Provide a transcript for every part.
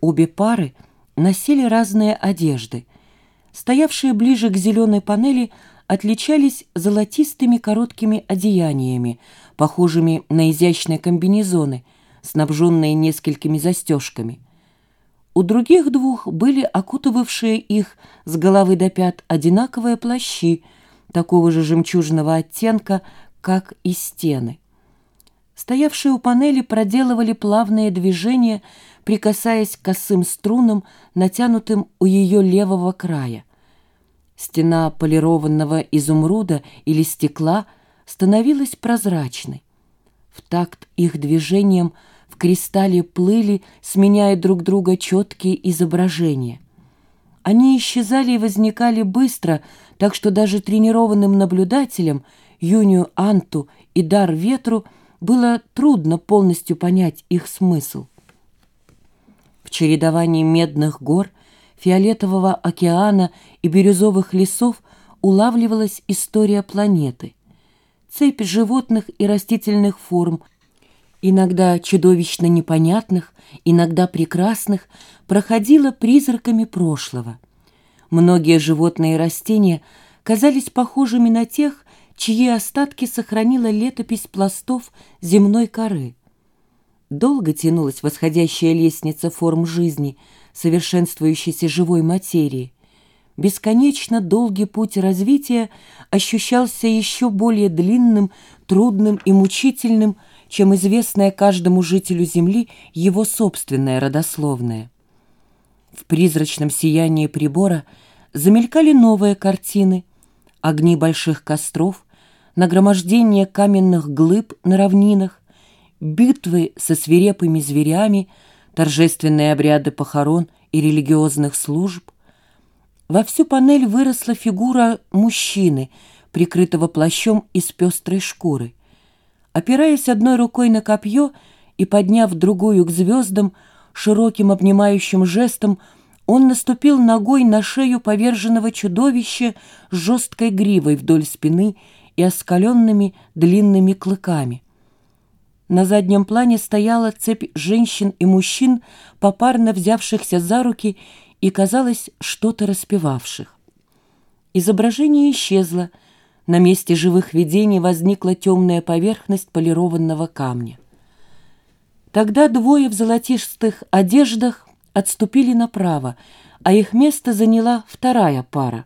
Обе пары носили разные одежды. Стоявшие ближе к зеленой панели отличались золотистыми короткими одеяниями, похожими на изящные комбинезоны, снабженные несколькими застежками. У других двух были окутывавшие их с головы до пят одинаковые плащи, такого же жемчужного оттенка, как и стены. Стоявшие у панели проделывали плавные движения, прикасаясь к косым струнам, натянутым у ее левого края. Стена полированного изумруда или стекла становилась прозрачной. В такт их движением в кристалле плыли, сменяя друг друга четкие изображения. Они исчезали и возникали быстро, так что даже тренированным наблюдателям, Юнию Анту и Дар Ветру – было трудно полностью понять их смысл. В чередовании медных гор, фиолетового океана и бирюзовых лесов улавливалась история планеты. Цепь животных и растительных форм, иногда чудовищно непонятных, иногда прекрасных, проходила призраками прошлого. Многие животные и растения казались похожими на тех, чьи остатки сохранила летопись пластов земной коры. Долго тянулась восходящая лестница форм жизни, совершенствующейся живой материи. Бесконечно долгий путь развития ощущался еще более длинным, трудным и мучительным, чем известная каждому жителю Земли его собственная родословная. В призрачном сиянии прибора замелькали новые картины, огни больших костров, нагромождение каменных глыб на равнинах, битвы со свирепыми зверями, торжественные обряды похорон и религиозных служб. Во всю панель выросла фигура мужчины, прикрытого плащом из пестрой шкуры. Опираясь одной рукой на копье и подняв другую к звездам, широким обнимающим жестом он наступил ногой на шею поверженного чудовища с жесткой гривой вдоль спины и оскаленными длинными клыками. На заднем плане стояла цепь женщин и мужчин, попарно взявшихся за руки и, казалось, что-то распевавших. Изображение исчезло, на месте живых видений возникла темная поверхность полированного камня. Тогда двое в золотистых одеждах отступили направо, а их место заняла вторая пара.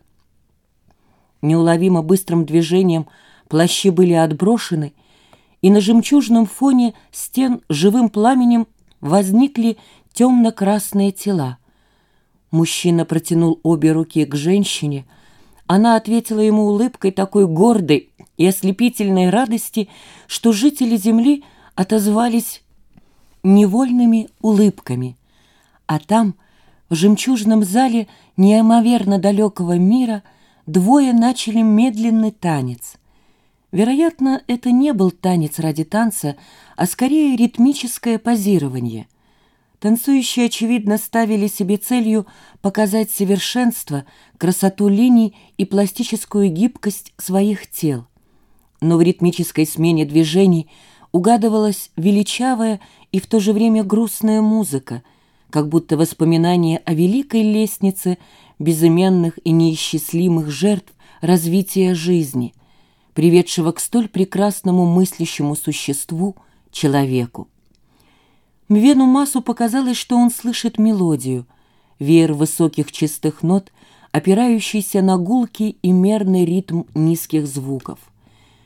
Неуловимо быстрым движением – плащи были отброшены, и на жемчужном фоне стен живым пламенем возникли темно-красные тела. Мужчина протянул обе руки к женщине. Она ответила ему улыбкой такой гордой и ослепительной радости, что жители земли отозвались невольными улыбками. А там, в жемчужном зале неимоверно далекого мира, двое начали медленный танец — Вероятно, это не был танец ради танца, а скорее ритмическое позирование. Танцующие, очевидно, ставили себе целью показать совершенство, красоту линий и пластическую гибкость своих тел. Но в ритмической смене движений угадывалась величавая и в то же время грустная музыка, как будто воспоминание о великой лестнице безыменных и неисчислимых жертв развития жизни – приведшего к столь прекрасному мыслящему существу, человеку. Мвену Масу показалось, что он слышит мелодию, веер высоких чистых нот, опирающийся на гулкий и мерный ритм низких звуков.